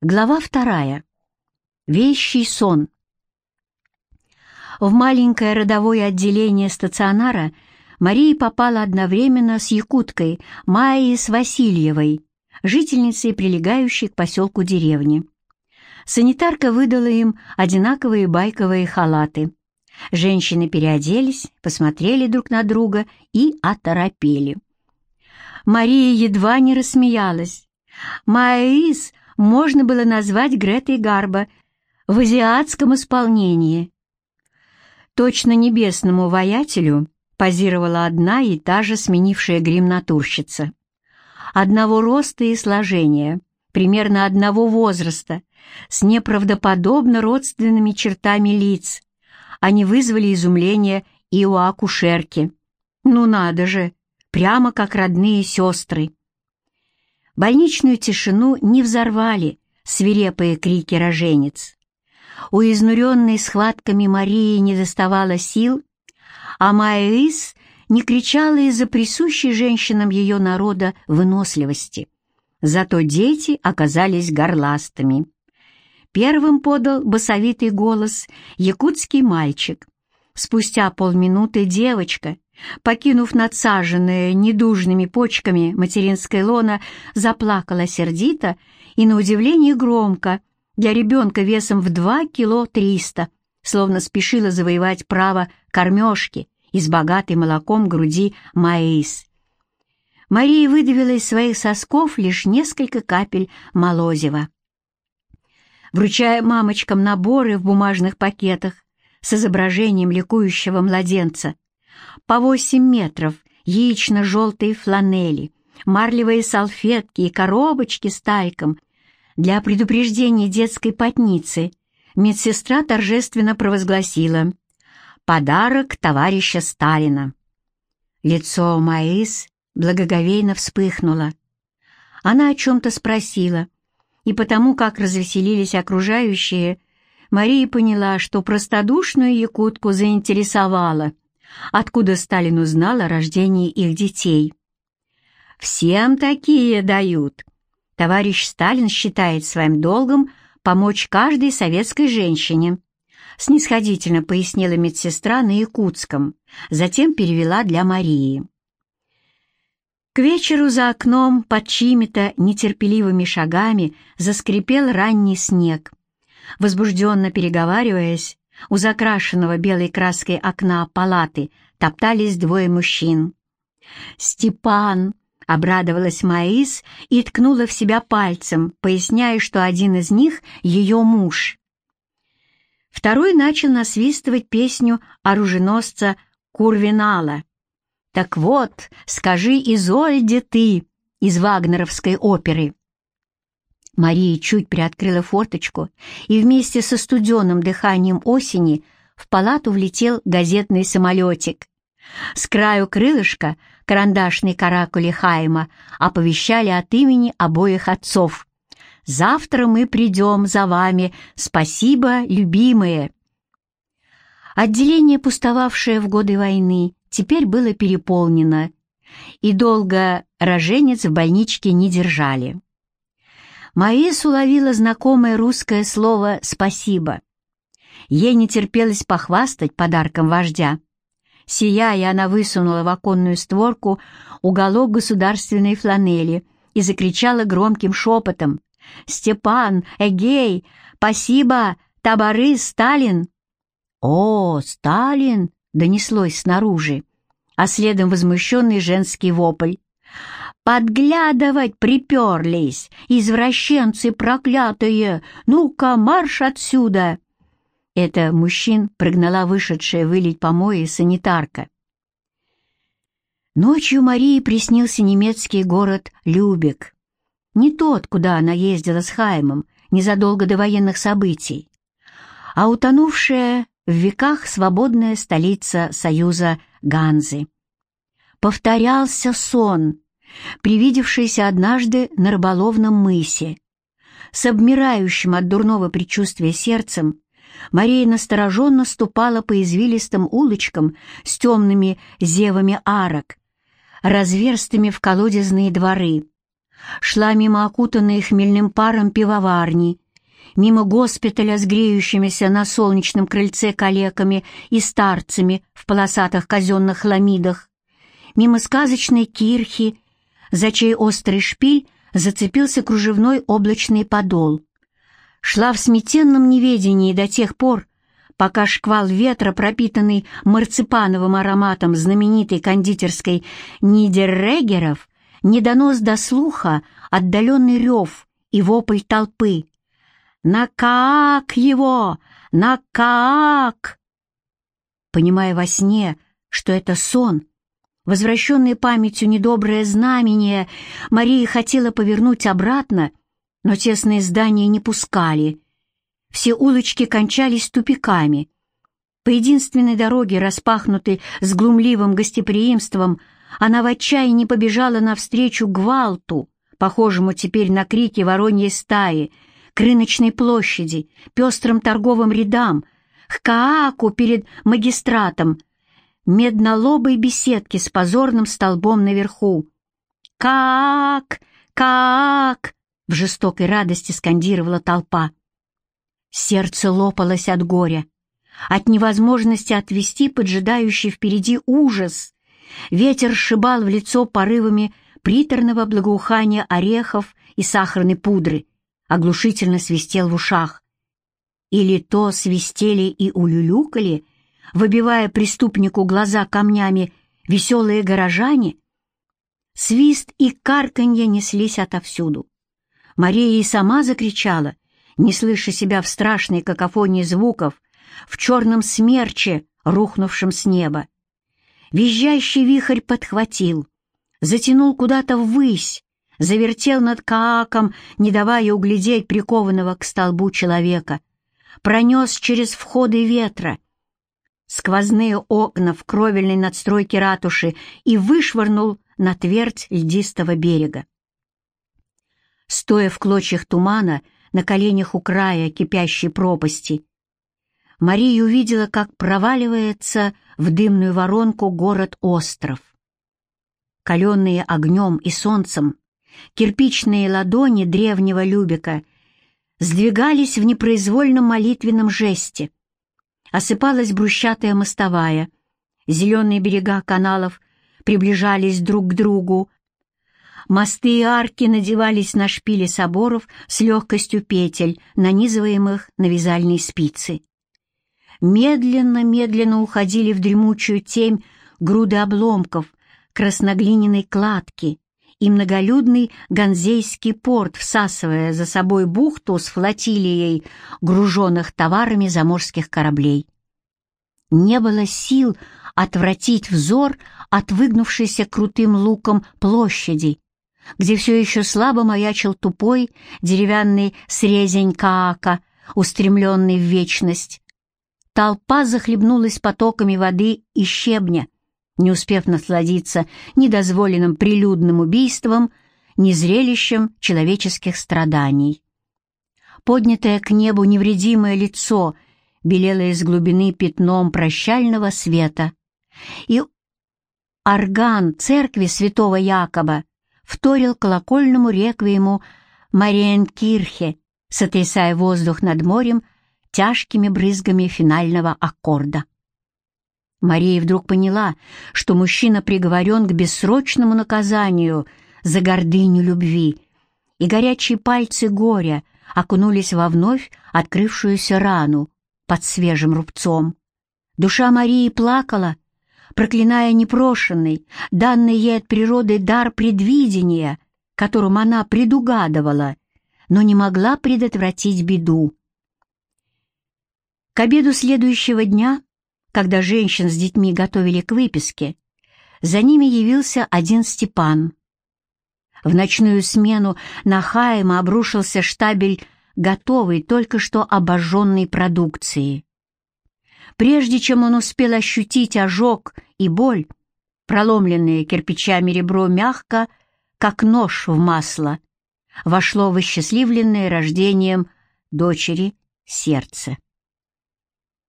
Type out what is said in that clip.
Глава вторая. Вещий сон. В маленькое родовое отделение стационара Мария попала одновременно с якуткой Майей Васильевой, жительницей, прилегающей к поселку деревни. Санитарка выдала им одинаковые байковые халаты. Женщины переоделись, посмотрели друг на друга и оторопели. Мария едва не рассмеялась. Маис можно было назвать Гретой Гарбо в азиатском исполнении. Точно небесному воятелю позировала одна и та же сменившая грим натурщица. Одного роста и сложения, примерно одного возраста, с неправдоподобно родственными чертами лиц. Они вызвали изумление и у акушерки. Ну надо же, прямо как родные сестры. Больничную тишину не взорвали свирепые крики роженец. У изнуренной схватками Марии не доставало сил, а Майя Ис не кричала из-за присущей женщинам ее народа выносливости. Зато дети оказались горластыми. Первым подал басовитый голос якутский мальчик. Спустя полминуты девочка, покинув надсаженное недужными почками материнское лоно, заплакала сердито и, на удивление, громко, для ребенка весом в два кило триста, словно спешила завоевать право кормежки из богатой молоком груди Маис. Мария выдавила из своих сосков лишь несколько капель молозива. Вручая мамочкам наборы в бумажных пакетах с изображением ликующего младенца, по восемь метров яично-желтой фланели, марлевые салфетки и коробочки с тайком для предупреждения детской потницы, медсестра торжественно провозгласила «Подарок товарища Сталина». Лицо Маис благоговейно вспыхнуло. Она о чем-то спросила, и потому, как развеселились окружающие, Мария поняла, что простодушную якутку заинтересовала — откуда Сталин узнал о рождении их детей. «Всем такие дают. Товарищ Сталин считает своим долгом помочь каждой советской женщине», снисходительно пояснила медсестра на якутском, затем перевела для Марии. К вечеру за окном под чьими-то нетерпеливыми шагами заскрипел ранний снег. Возбужденно переговариваясь, у закрашенного белой краской окна палаты топтались двое мужчин. «Степан!» — обрадовалась Маис и ткнула в себя пальцем, поясняя, что один из них — ее муж. Второй начал насвистывать песню оруженосца Курвинала. «Так вот, скажи Изольде ты» из вагнеровской оперы. Мария чуть приоткрыла форточку, и вместе со студенным дыханием осени в палату влетел газетный самолетик. С краю крылышка карандашные каракули Хайма оповещали от имени обоих отцов. «Завтра мы придем за вами. Спасибо, любимые!» Отделение, пустовавшее в годы войны, теперь было переполнено, и долго роженец в больничке не держали. Маис уловила знакомое русское слово «спасибо». Ей не терпелось похвастать подарком вождя. Сияя, она высунула в оконную створку уголок государственной фланели и закричала громким шепотом «Степан, Эгей, спасибо, табары, Сталин!» «О, Сталин!» — донеслось снаружи, а следом возмущенный женский вопль. Подглядывать приперлись, извращенцы проклятые! Ну-ка, марш отсюда!» Это мужчин прогнала вышедшая вылить помои санитарка. Ночью Марии приснился немецкий город Любек. Не тот, куда она ездила с Хаймом незадолго до военных событий, а утонувшая в веках свободная столица Союза Ганзы. Повторялся сон — привидевшийся однажды на рыболовном мысе. С обмирающим от дурного предчувствия сердцем Мария настороженно ступала по извилистым улочкам с темными зевами арок, разверстыми в колодезные дворы. шла мимо окутанной хмельным паром пивоварни, мимо госпиталя с греющимися на солнечном крыльце калеками и старцами в полосатых казенных ламидах, мимо сказочной кирхи, за чей острый шпиль зацепился кружевной облачный подол. Шла в сметенном неведении до тех пор, пока шквал ветра, пропитанный марципановым ароматом знаменитой кондитерской Нидеррегеров, не донос до слуха отдаленный рев и вопль толпы. «На как его! На как!» Понимая во сне, что это сон, возвращенный памятью недоброе знамение, Мария хотела повернуть обратно, но тесные здания не пускали. Все улочки кончались тупиками. По единственной дороге, распахнутой с глумливым гостеприимством, она в отчаянии побежала навстречу гвалту, похожему теперь на крики вороньей стаи, к рыночной площади, пестрым торговым рядам, к Кааку перед магистратом, меднолобой беседке с позорным столбом наверху. «Как! Как!» — в жестокой радости скандировала толпа. Сердце лопалось от горя, от невозможности отвести поджидающий впереди ужас. Ветер сшибал в лицо порывами приторного благоухания орехов и сахарной пудры, оглушительно свистел в ушах. Или то свистели и улюлюкали, выбивая преступнику глаза камнями веселые горожане? Свист и карканье неслись отовсюду. Мария и сама закричала, не слыша себя в страшной какофонии звуков, в черном смерче, рухнувшем с неба. Визжащий вихрь подхватил, затянул куда-то ввысь, завертел над Кааком, не давая углядеть прикованного к столбу человека, пронес через входы ветра, сквозные окна в кровельной надстройке ратуши и вышвырнул на твердь льдистого берега. Стоя в клочьях тумана, на коленях у края кипящей пропасти. Мария увидела, как проваливается в дымную воронку город-остров. Каленные огнем и солнцем, кирпичные ладони древнего Любека сдвигались в непроизвольном молитвенном жесте. Осыпалась брусчатая мостовая, зеленые берега каналов приближались друг к другу, Мосты и арки надевались на шпили соборов с легкостью петель, нанизываемых на вязальные спицы. Медленно-медленно уходили в дремучую темь груды обломков красноглиняной кладки и многолюдный Ганзейский порт, всасывая за собой бухту с флотилией груженных товарами заморских кораблей. Не было сил отвратить взор от выгнувшейся крутым луком площади, где все еще слабо маячил тупой деревянный срезень Каака, устремленный в вечность. Толпа захлебнулась потоками воды и щебня, не успев насладиться недозволенным прилюдным убийством, ни зрелищем человеческих страданий. Поднятое к небу невредимое лицо белело из глубины пятном прощального света, и орган церкви святого Якоба вторил колокольному реквиему Мариенкирхе, сотрясая воздух над морем тяжкими брызгами финального аккорда. Мария вдруг поняла, что мужчина приговорен к бессрочному наказанию за гордыню любви, и горячие пальцы горя окунулись во вновь открывшуюся рану под свежим рубцом. Душа Марии плакала, проклиная непрошенный, данный ей от природы дар предвидения, которым она предугадывала, но не могла предотвратить беду. К обеду следующего дня, когда женщин с детьми готовили к выписке, за ними явился один Степан. В ночную смену на Хайма обрушился штабель готовой, только что обожженной продукции. Прежде чем он успел ощутить ожог и боль, проломленное кирпичами ребро мягко, как нож в масло, вошло в осчастливленное рождением дочери сердце.